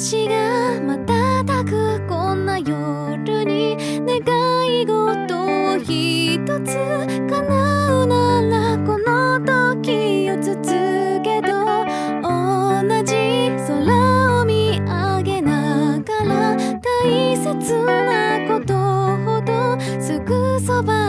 星が瞬くこんな夜に願い事を一つ叶うならこの時を続けど同じ空を見上げながら大切なことほどすぐそば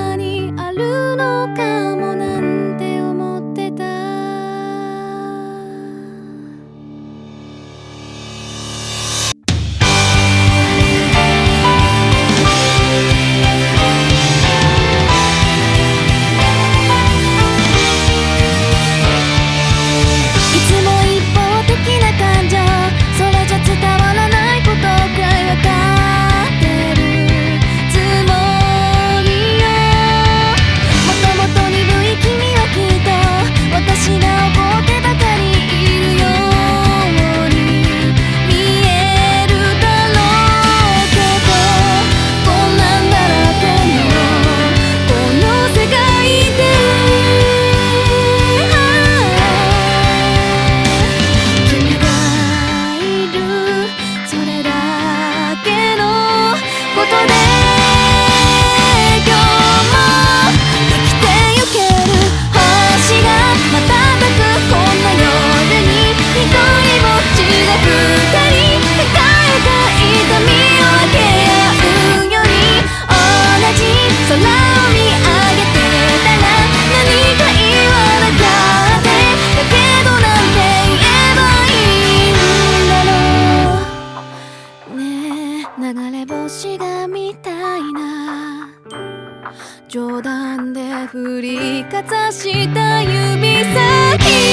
映画みたいな。冗談で振りかざした指先。